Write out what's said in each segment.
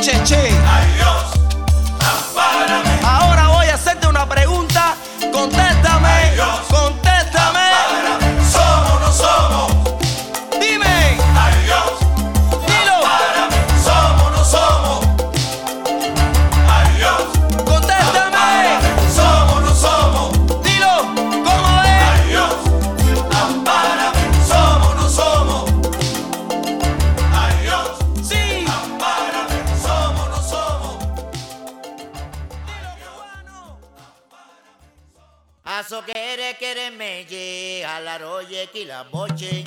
y Bocheche. La boche.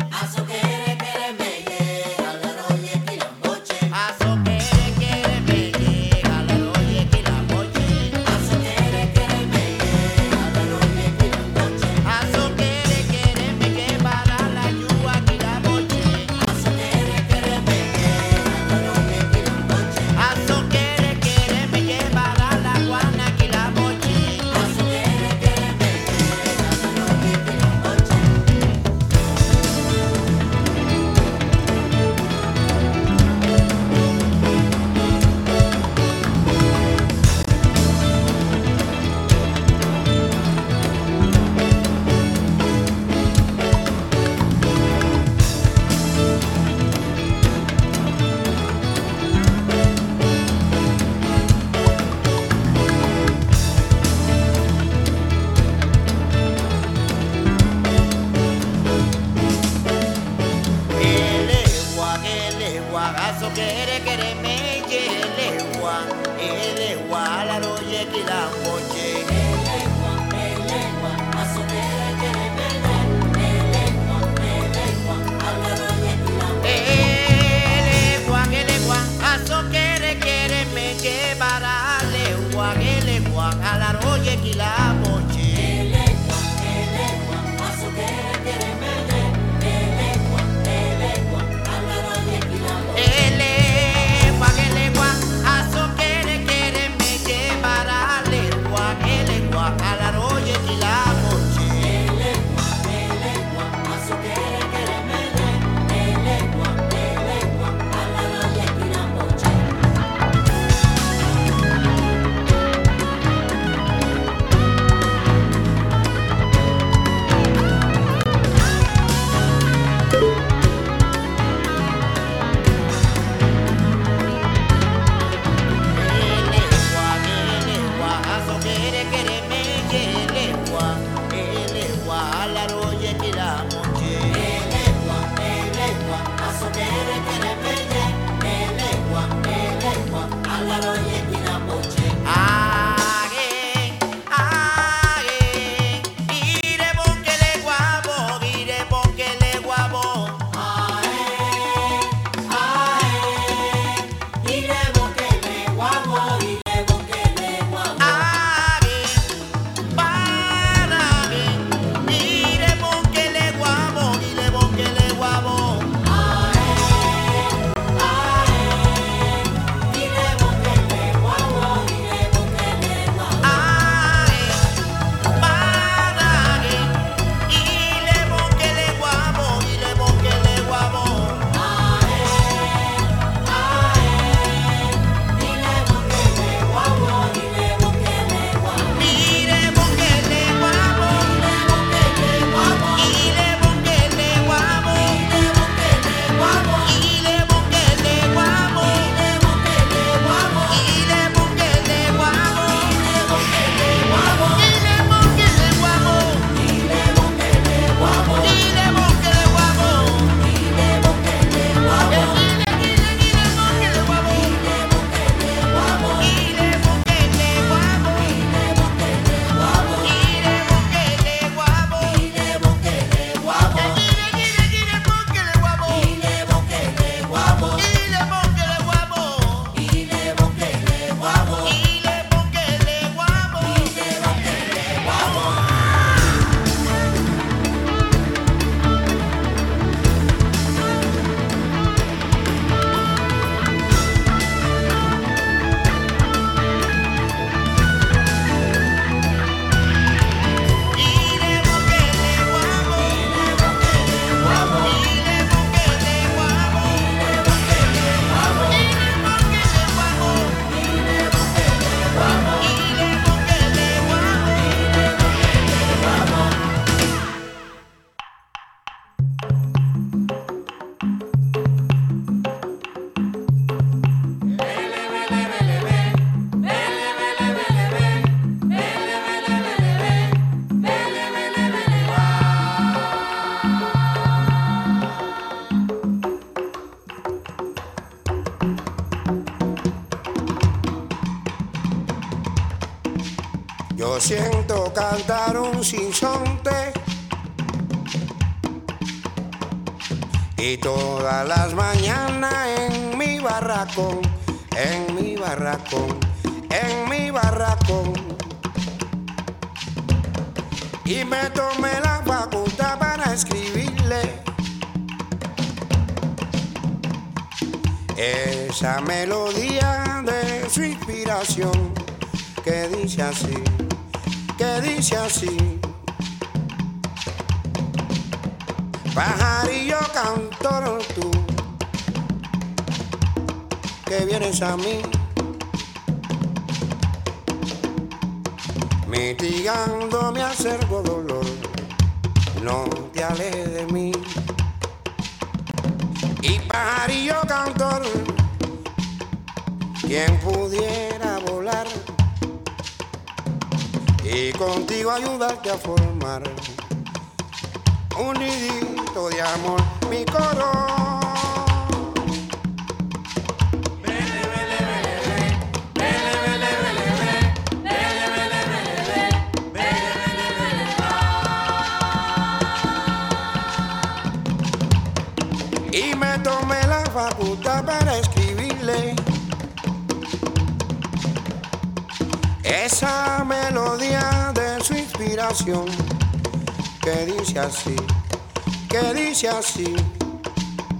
Cantar un sinsonte. Y todas las mañanas en mi barracón, en mi barracón, en mi barracón. Y me tomé la facultad para escribirle esa melodía de su inspiración que dice así, que dice así. Pajarillo cantor tú, que vienes a mí, mitigando mi acervo dolor, no te alejes de mí. Y pajarillo cantor, quien pudiera y contigo ayudarte a formar un nidito de amor, mi coro. Esa melodía de su inspiración que dice así, que dice así.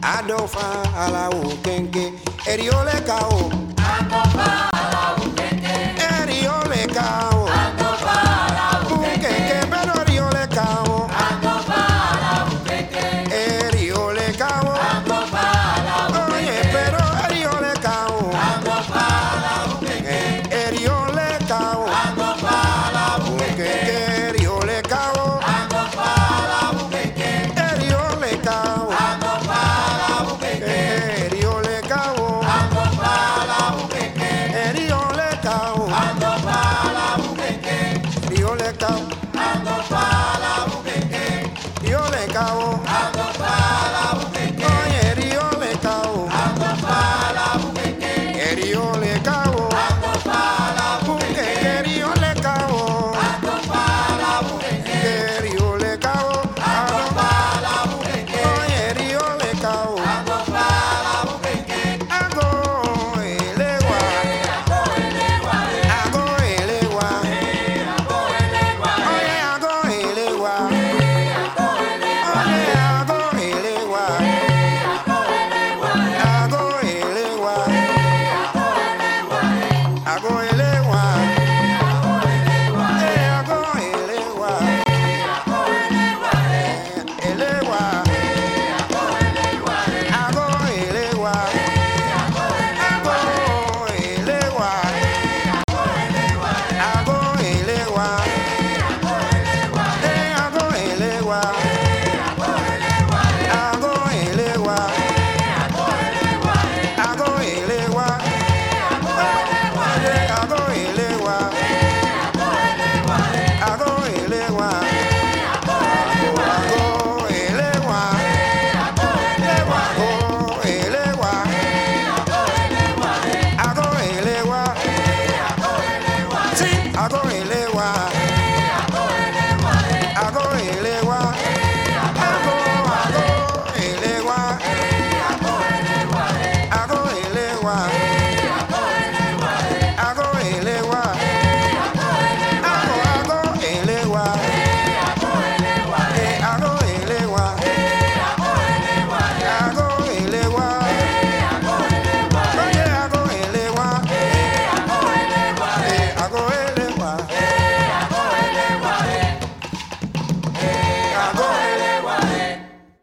Adofa a la ukenke, eriole cao. Adofa a la ukenke, legal.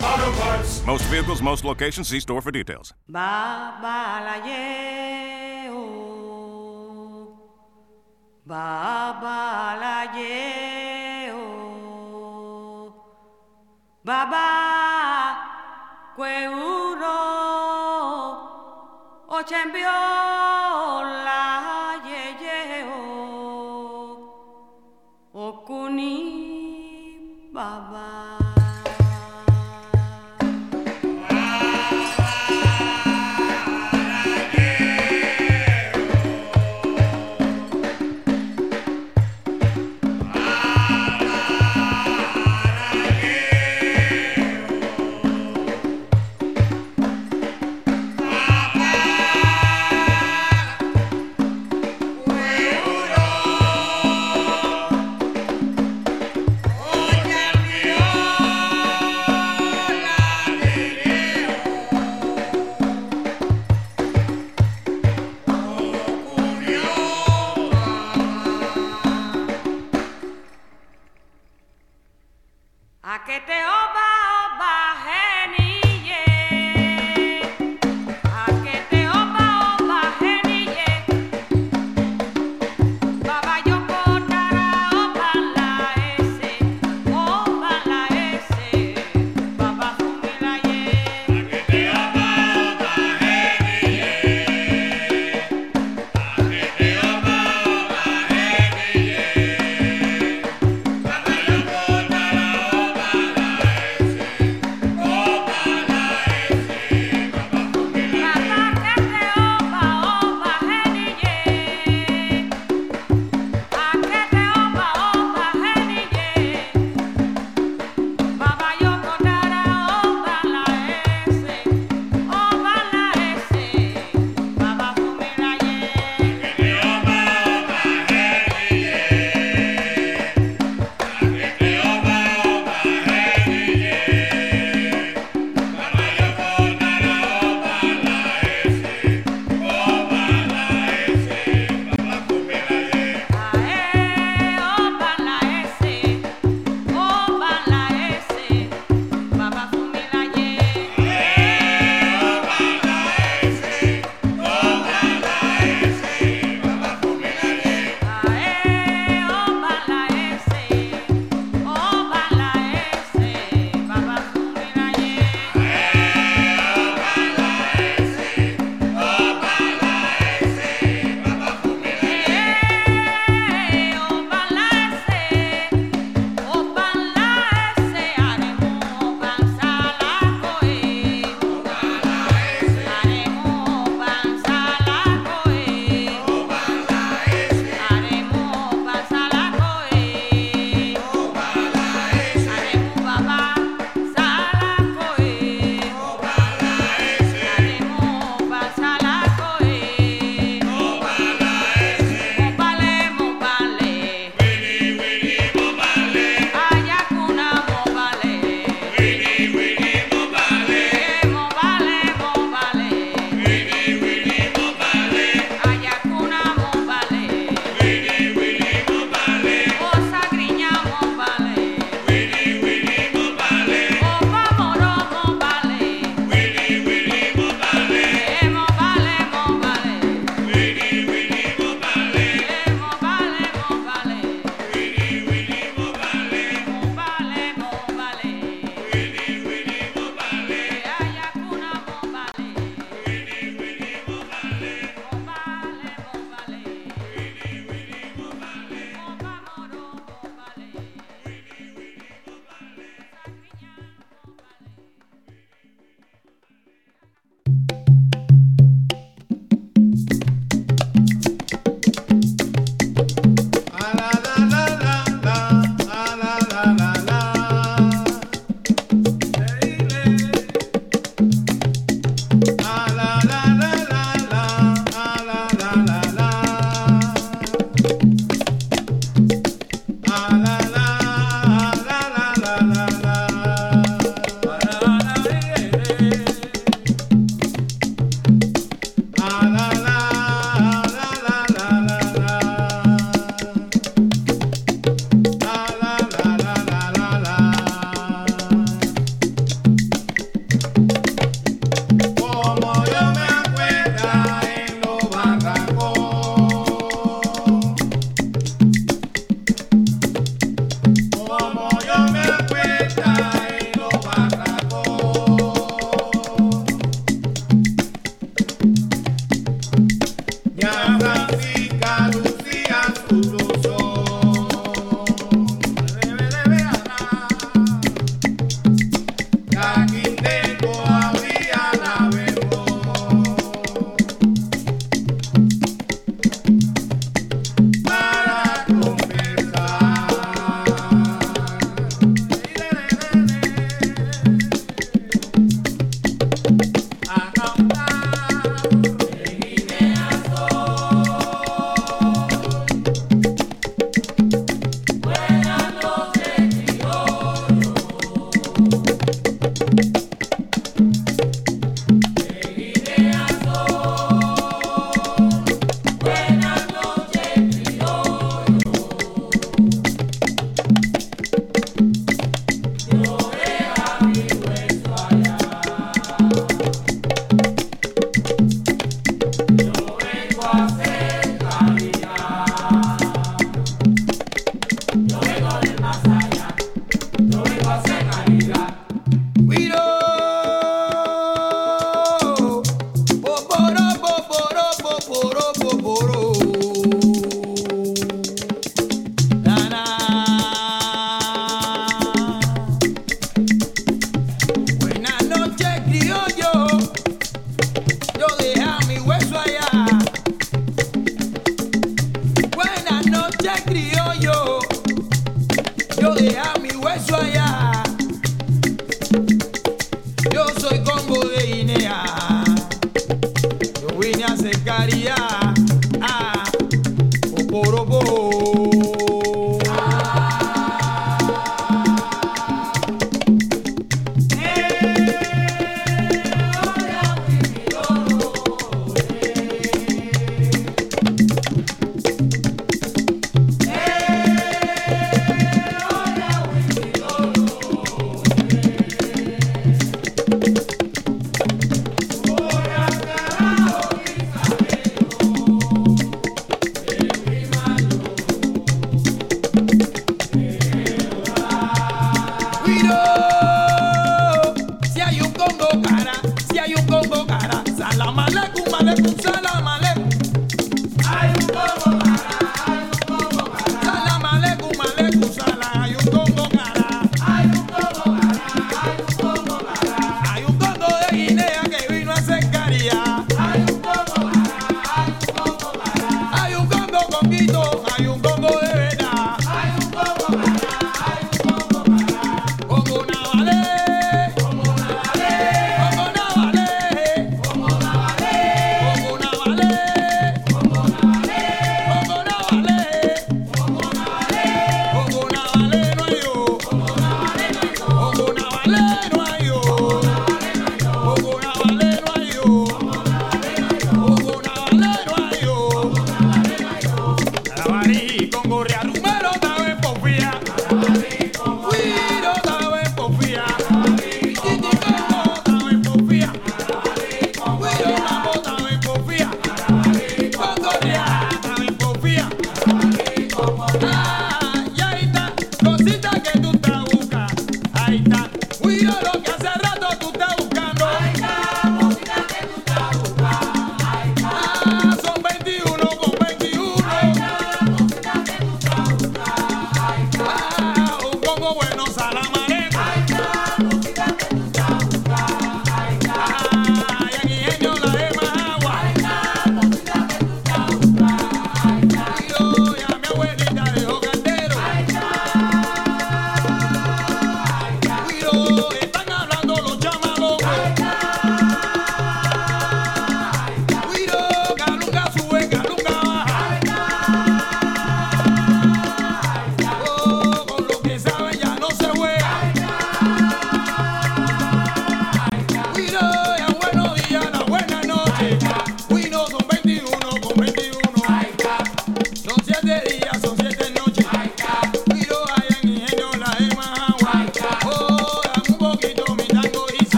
Auto Parts. most vehicles, most locations. See store for details. Babalayeo, babalayeo, Baba Kweuro Ochembiola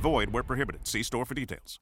void where prohibited. See store for details.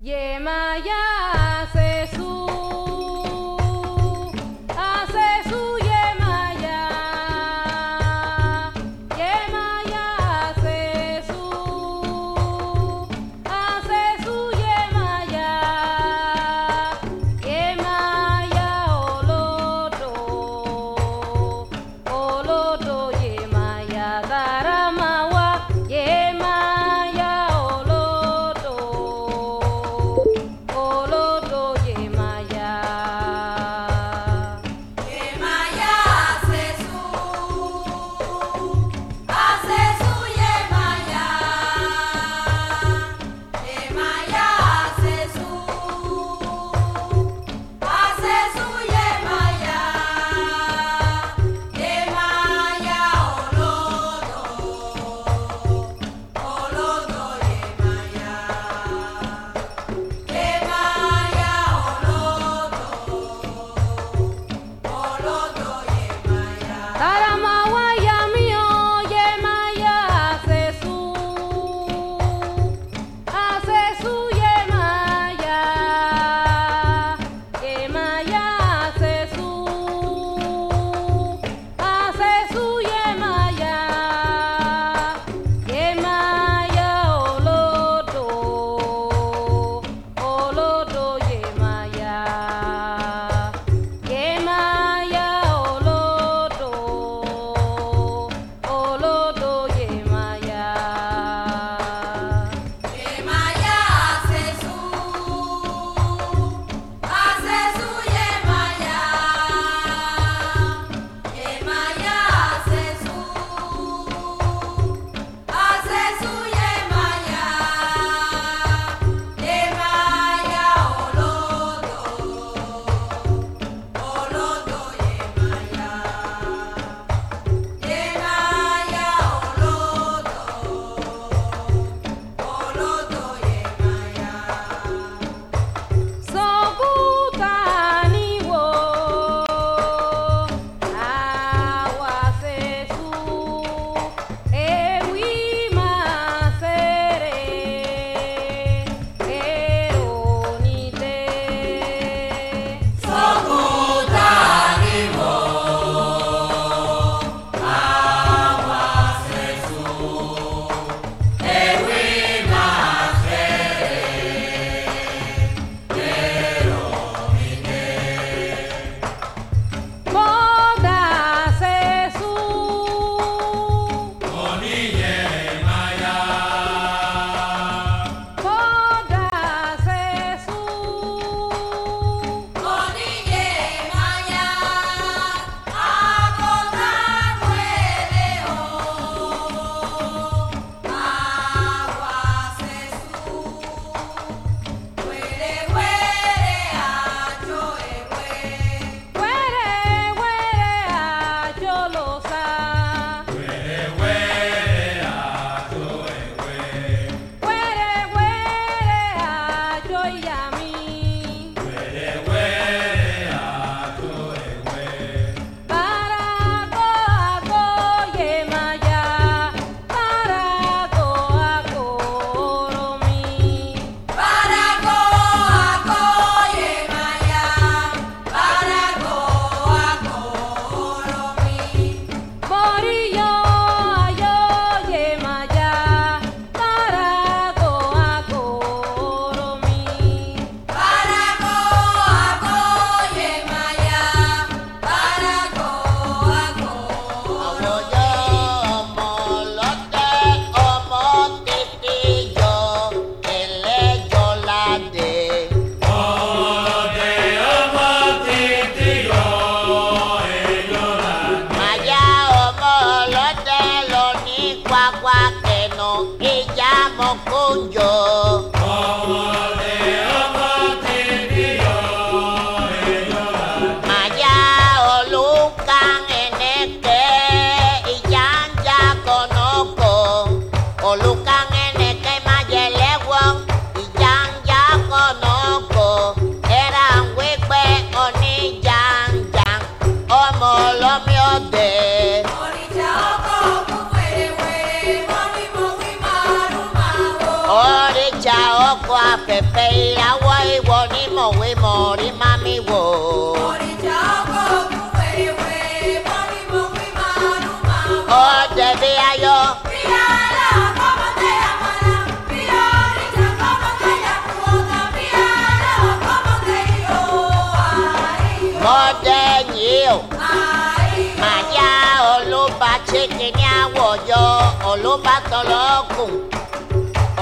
ló bá tọrọ ọgùn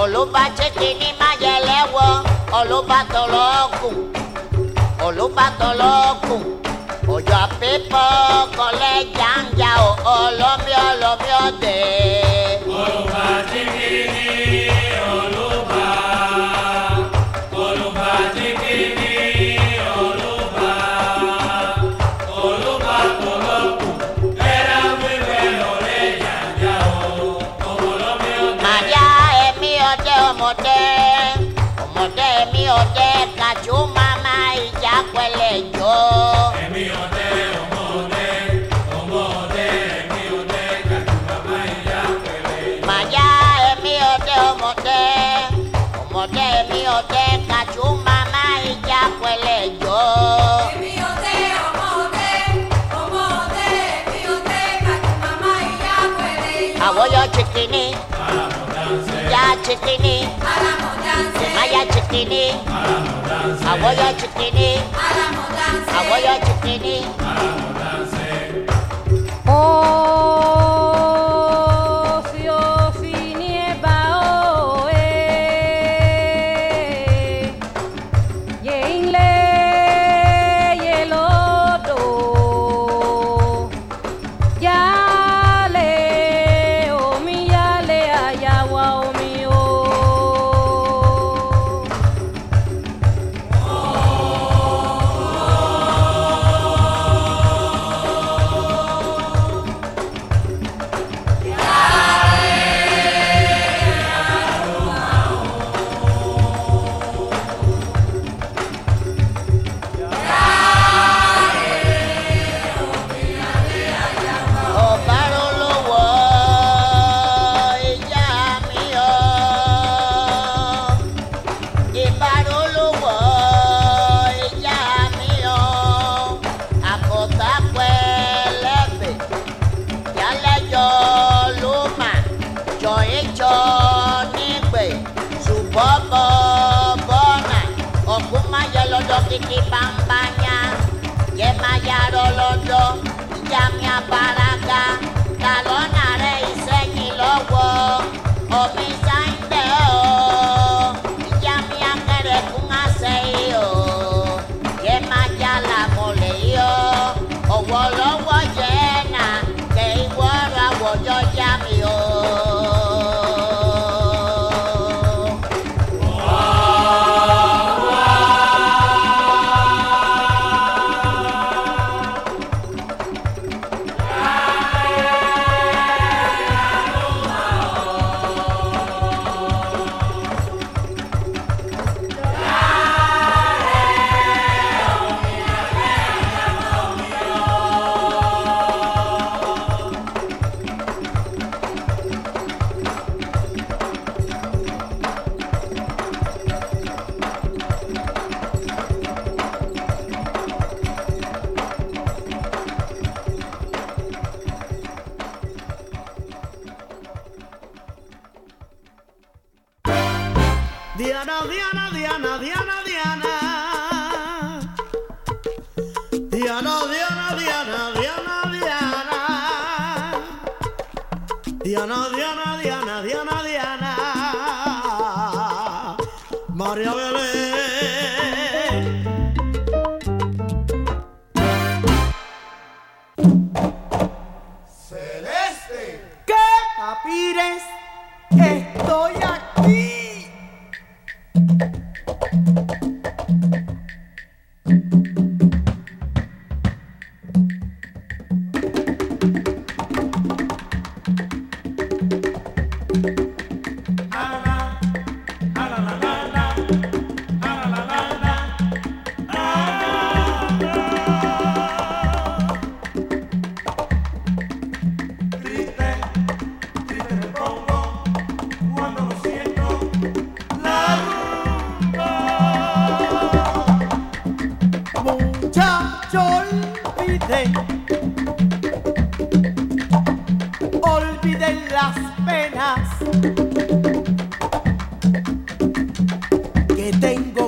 ọlọ́ba chékì ní májẹ̀lẹ́wọ́ ọlọ́ba tọrọ ọgùn ọlọ́ba tọrọ ọjọ́ pípọ́ kọlẹ́ jàǹjà ọlọ́mí ọlọ́mí ọ̀dẹ́. chikini. Semaya chikini. Awoya chikini. Awoya chikini. Oh.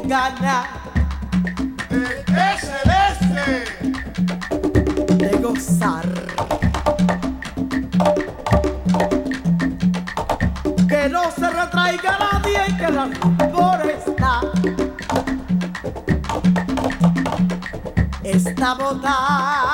gana. De celeste. De gozar. Que no se retraiga nadie y que la por está. Está botada.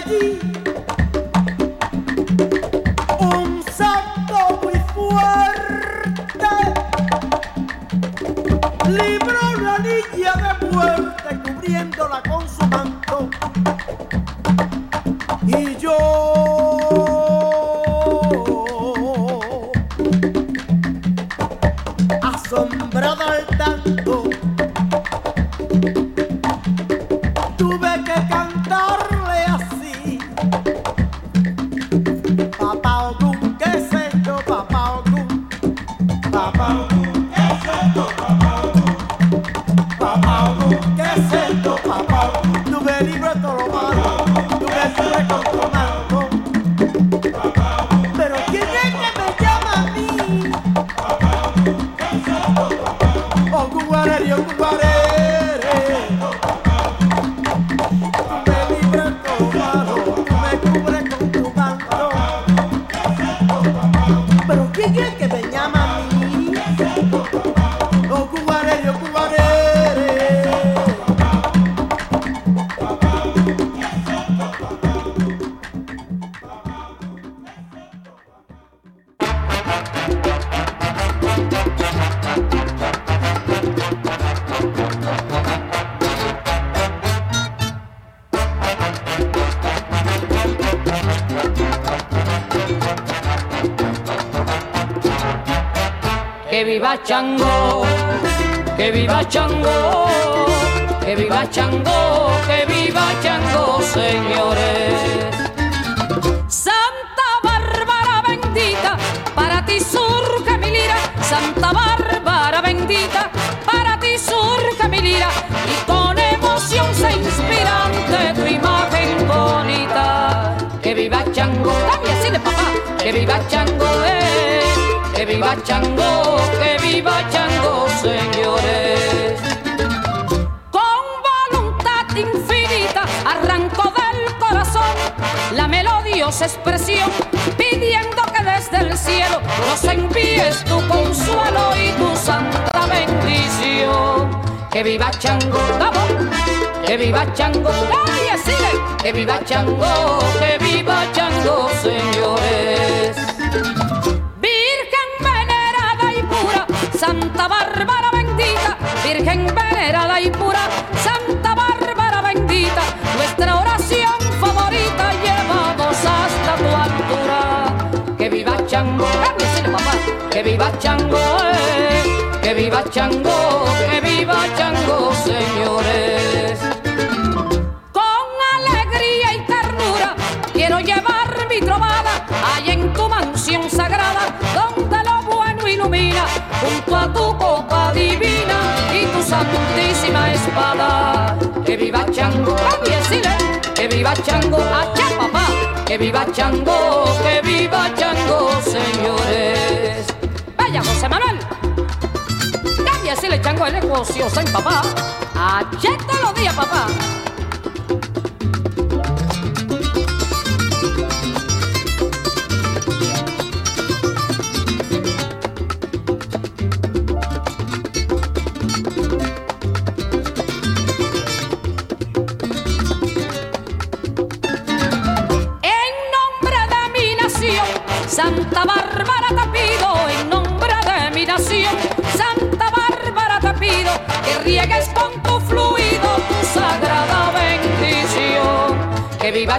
Daddy. Que viva Chango, que viva Chango, que viva Chango, que viva Chango, señores. Para ti surge mi lira. Y con emoción se inspira ante tu imagen bonita. Que viva Chango, dame así de papá, que viva Chango, eh. Que viva Chango, que viva Chango, señores. Con voluntad infinita arrancó del corazón la melodiosa expresión, pidiendo que desde el cielo nos envíes tu consuelo y. Que viva Chango, vamos, que viva Chango, ay, sigue, que viva Chango, que viva Chango, señores. Virgen venerada y pura, Santa Bárbara bendita, Virgen venerada y pura, Santa Bárbara bendita, nuestra oración favorita llevamos hasta tu altura. Que viva Chango, papá, que viva Chango, eh, que viva Chango, viva Chango, allá papá, que viva Chango, que viva Chango, señores. Vaya José Manuel. Cámbiasele Chango el negocio, soy papá. Allá todos los días, papá.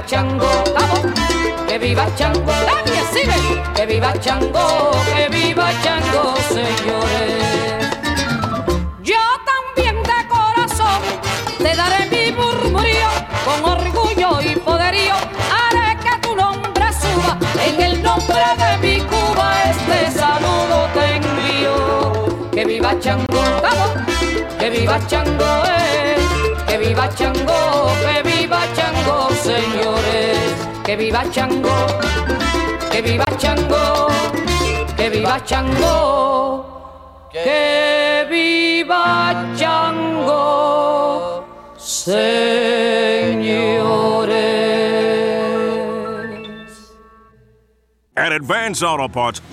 Chango, vamos, que viva Chango, nadie sigue, que viva Chango, que viva Chango, señores. Yo también de corazón te daré mi murmurío con orgullo y poderío. Haré que tu nombre suba en el nombre de mi Cuba. Este saludo te envío. Que viva Chango, vamos, viva Chango, eh, que viva Chango, que viva Chango, que viva Chango, que viva Chango, que viva Chango, señores. At Advance Auto Parts,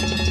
thank you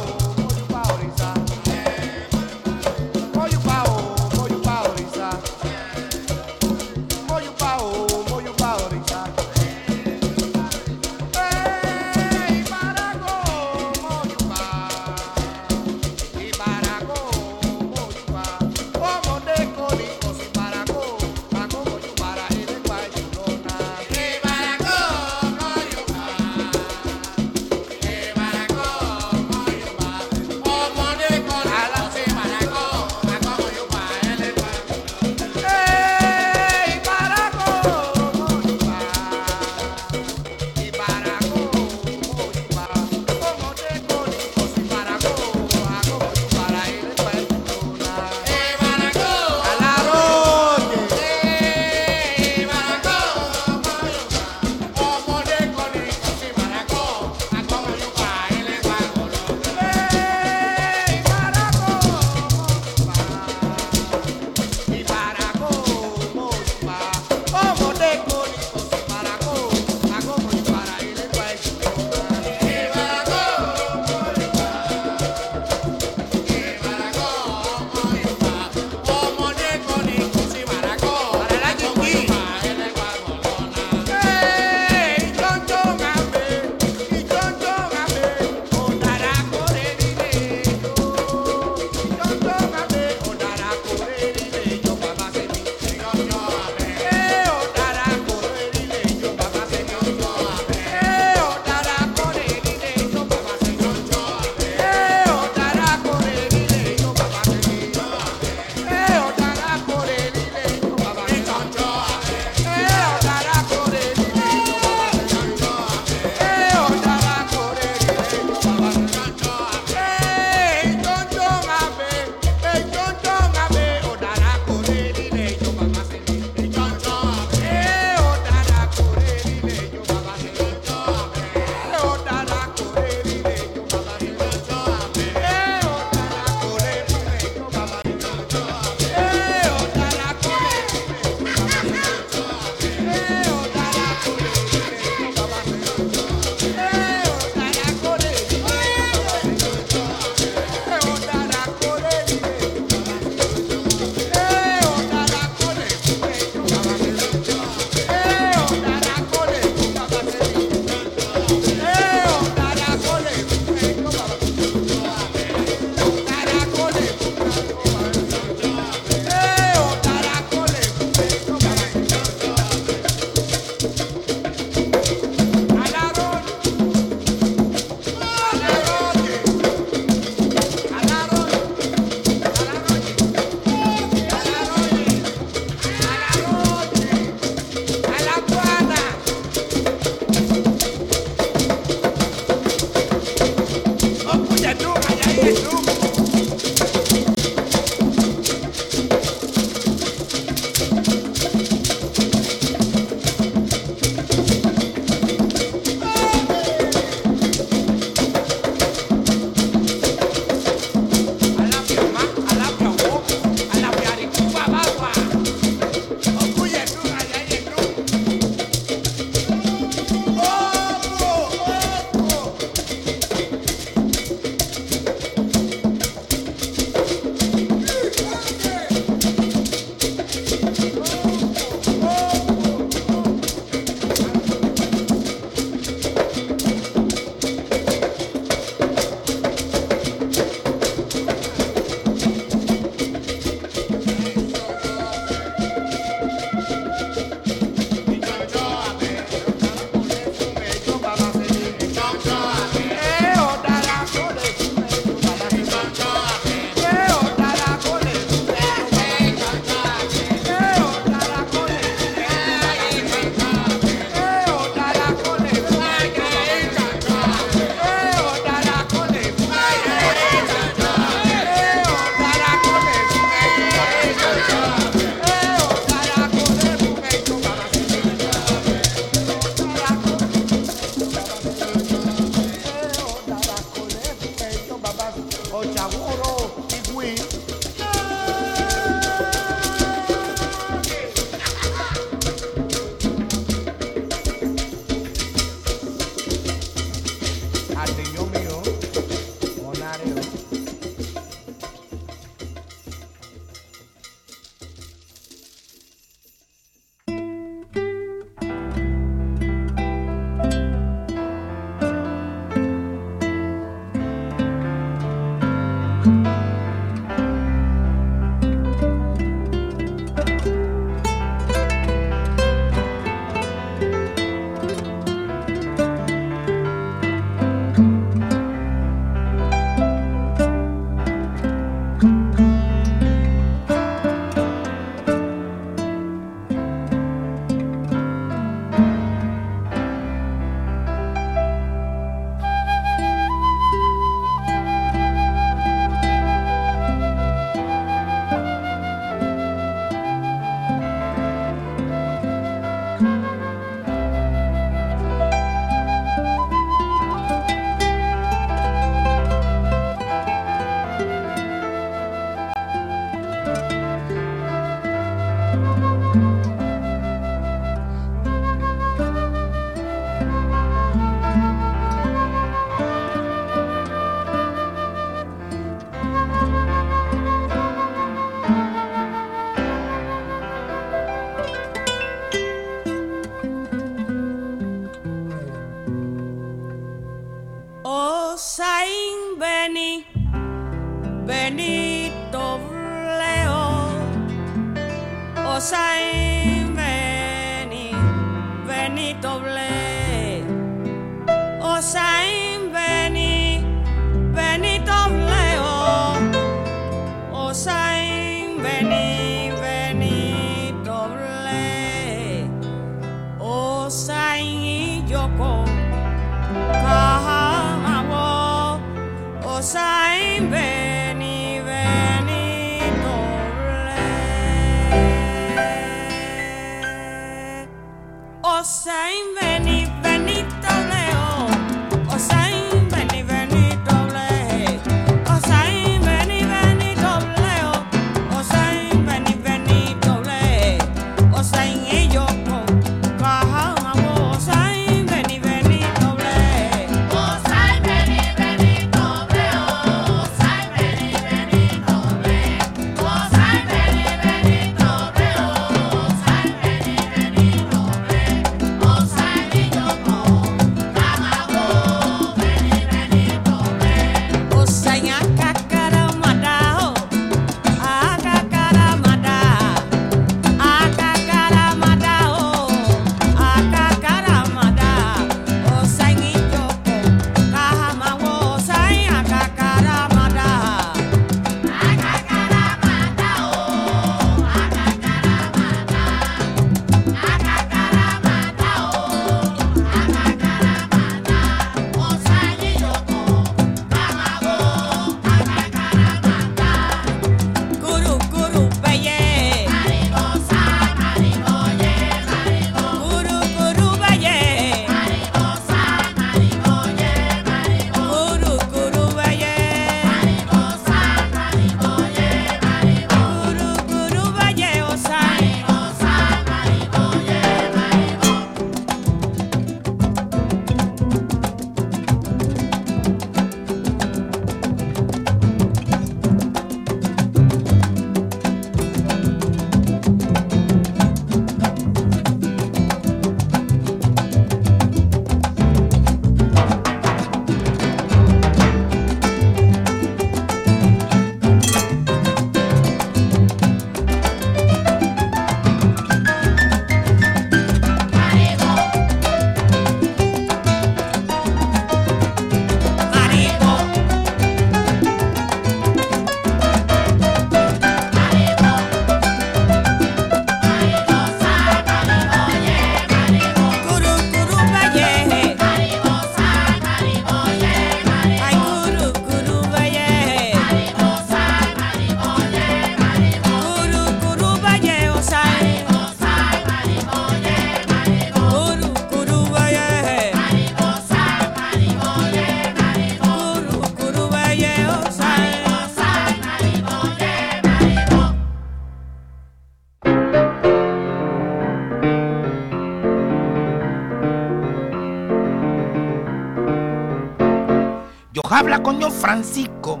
Yo habla con Francisco.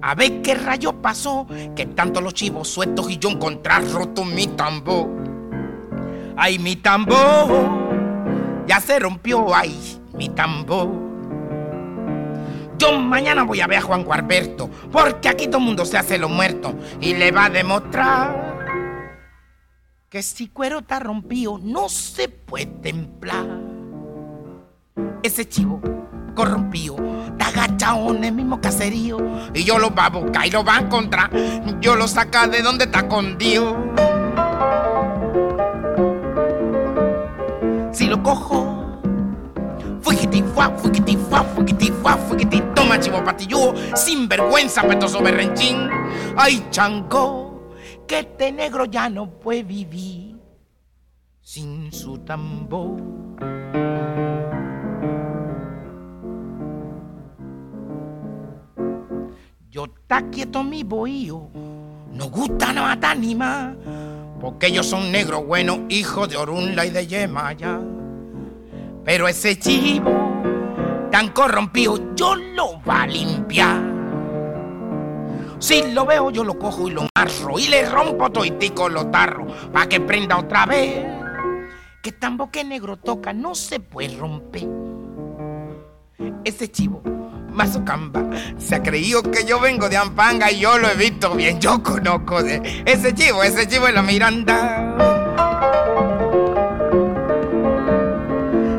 A ver qué rayo pasó, que tanto los chivos sueltos y yo encontrar roto mi tambor. Ay, mi tambor, ya se rompió, ay, mi tambor. Yo mañana voy a ver a Juan Gualberto, porque aquí todo el mundo se hace lo muerto y le va a demostrar que si cuero está rompido no se puede templar. Ese chivo corrompido está agachado el mismo caserío y yo lo va a buscar y lo va a encontrar. Yo lo saca de donde está escondido. Si lo cojo, fuá, fuigiti fuá, fuigiti, toma chivo patilludo, sin vergüenza, petoso berrenchín. Ay, chango, que este negro ya no puede vivir sin su tambor. Yo está quieto mi bohío, no gusta no matar ni más, porque ellos son negros buenos, hijos de Orunla y de Yemaya. Pero ese chivo tan corrompido, yo lo va a limpiar. Si lo veo, yo lo cojo y lo marro y le rompo toitico los tarros pa' que prenda otra vez. Que tambo que negro toca no se puede romper. Ese chivo, Mazucamba, se ha creído que yo vengo de Ampanga y yo lo he visto bien. Yo conozco de ese chivo, ese chivo es la Miranda.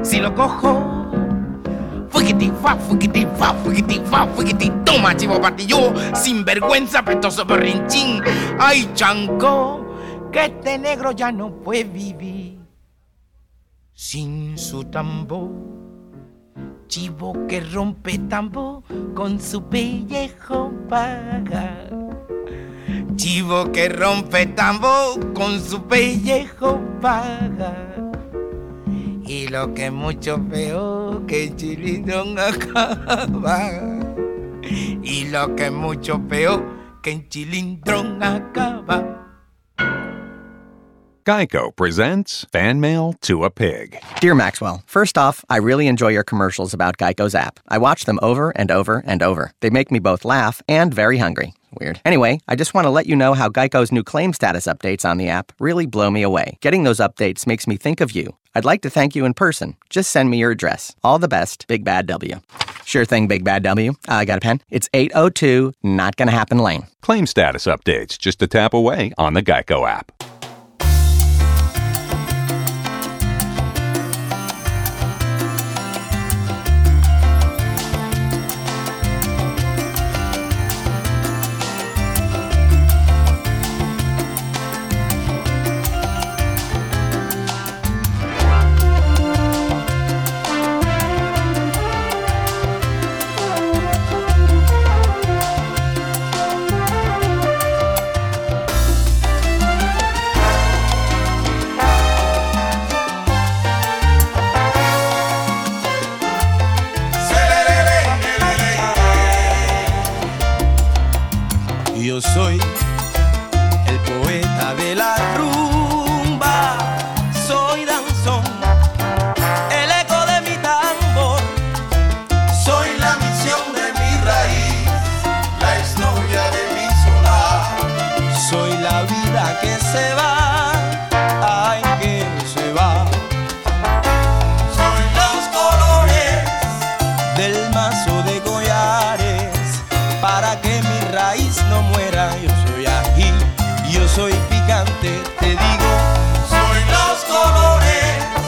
Si lo cojo, fuigiti fa, fuigiti fa, fuigiti fa, fuigiti, toma chivo patillo, sin vergüenza, petoso berrinchín. Ay, chanco, que este negro ya no puede vivir sin su tambor. Chivo que rompe tambor con su pellejo paga. Chivo que rompe tambor con su pellejo paga. Y lo que mucho peor que chilindrón acaba. Y lo que mucho peor que el chilindrón acaba. Geico presents Fan Mail to a Pig. Dear Maxwell, first off, I really enjoy your commercials about Geico's app. I watch them over and over and over. They make me both laugh and very hungry. Weird. Anyway, I just want to let you know how Geico's new claim status updates on the app really blow me away. Getting those updates makes me think of you. I'd like to thank you in person. Just send me your address. All the best, Big Bad W. Sure thing, Big Bad W. Uh, I got a pen. It's 802 Not Gonna Happen Lane. Claim status updates just a tap away on the Geico app.